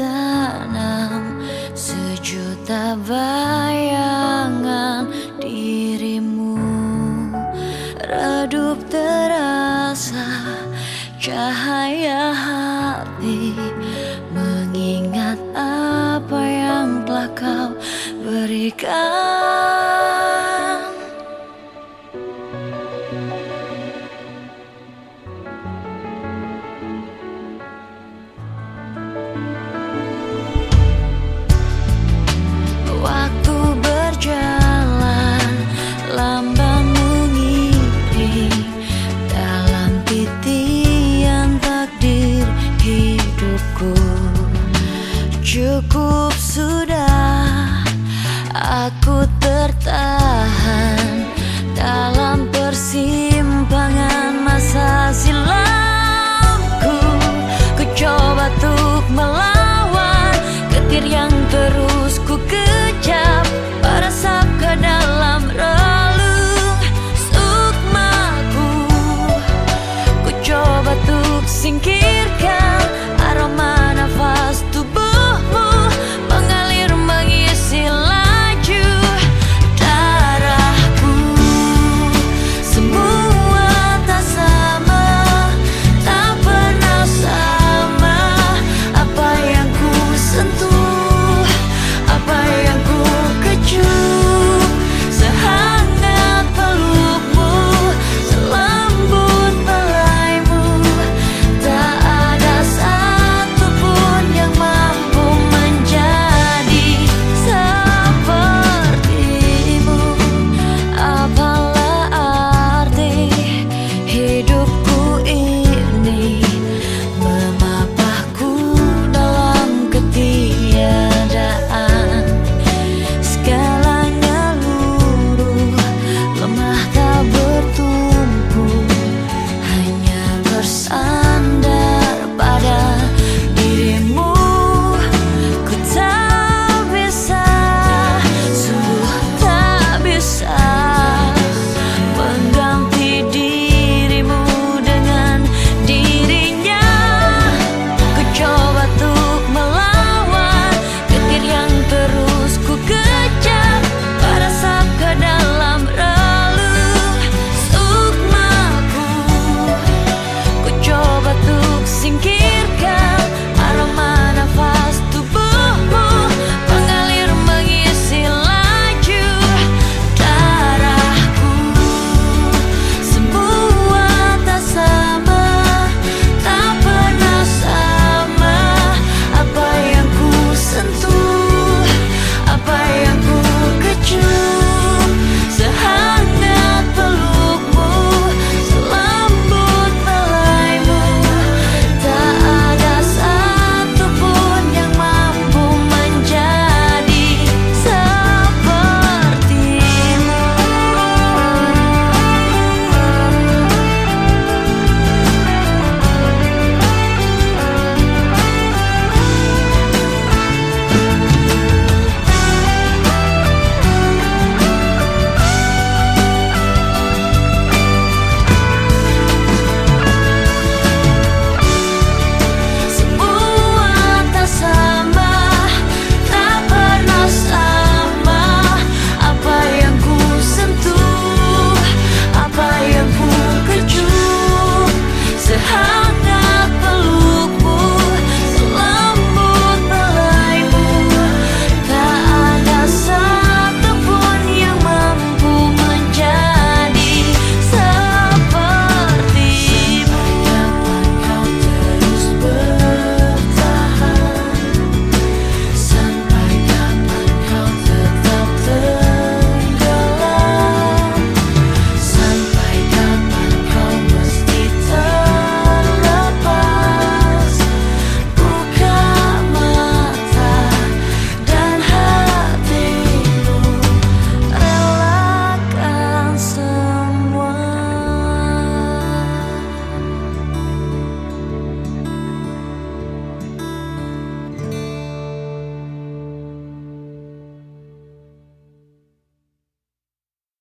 tertanam Sejuta bayangan dirimu. Redup terasa cahaya hati Mengingat apa yang telah kau berikan aku tertahan